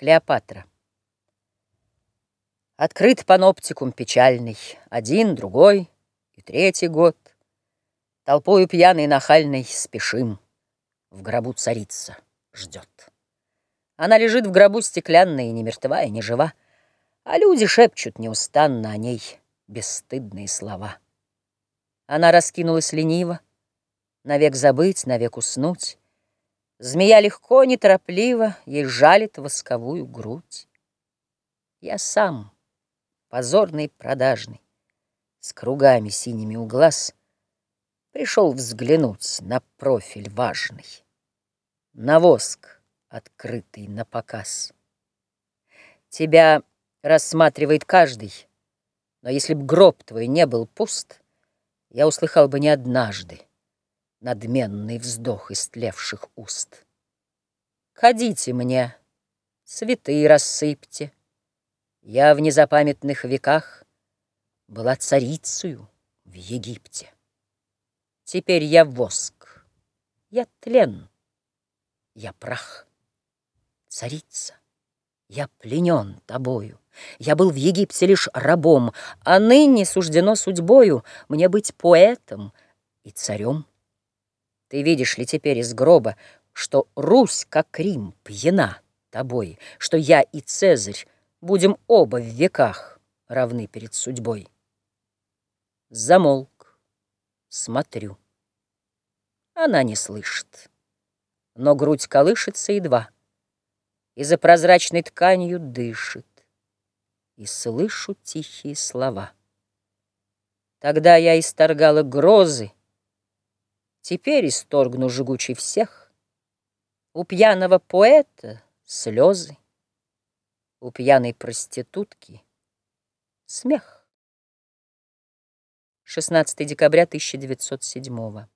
Клеопатра. Открыт паноптикум печальный, Один, другой и третий год. Толпою пьяной нахальной спешим, В гробу царица ждет. Она лежит в гробу стеклянной, Не мертва и не жива, А люди шепчут неустанно о ней Бесстыдные слова. Она раскинулась лениво, Навек забыть, навек уснуть, Змея легко, неторопливо Ей жалит восковую грудь. Я сам, позорный продажный, С кругами синими у глаз, Пришел взглянуть на профиль важный, На воск, открытый на показ. Тебя рассматривает каждый, Но если б гроб твой не был пуст, Я услыхал бы не однажды надменный вздох истлевших уст. Ходите мне, цветы рассыпьте. Я в незапамятных веках была царицею в Египте. Теперь я воск, я тлен, я прах. Царица, я пленен тобою. Я был в Египте лишь рабом, а ныне суждено судьбою мне быть поэтом и царем. Ты видишь ли теперь из гроба, что Русь, как Рим, пьяна тобой, что я и Цезарь будем оба в веках равны перед судьбой? Замолк, смотрю. Она не слышит, но грудь колышется едва, И за прозрачной тканью дышит, И слышу тихие слова. Тогда я исторгала грозы, Теперь исторгну жгучий всех. У пьяного поэта слезы, У пьяной проститутки смех. 16 декабря 1907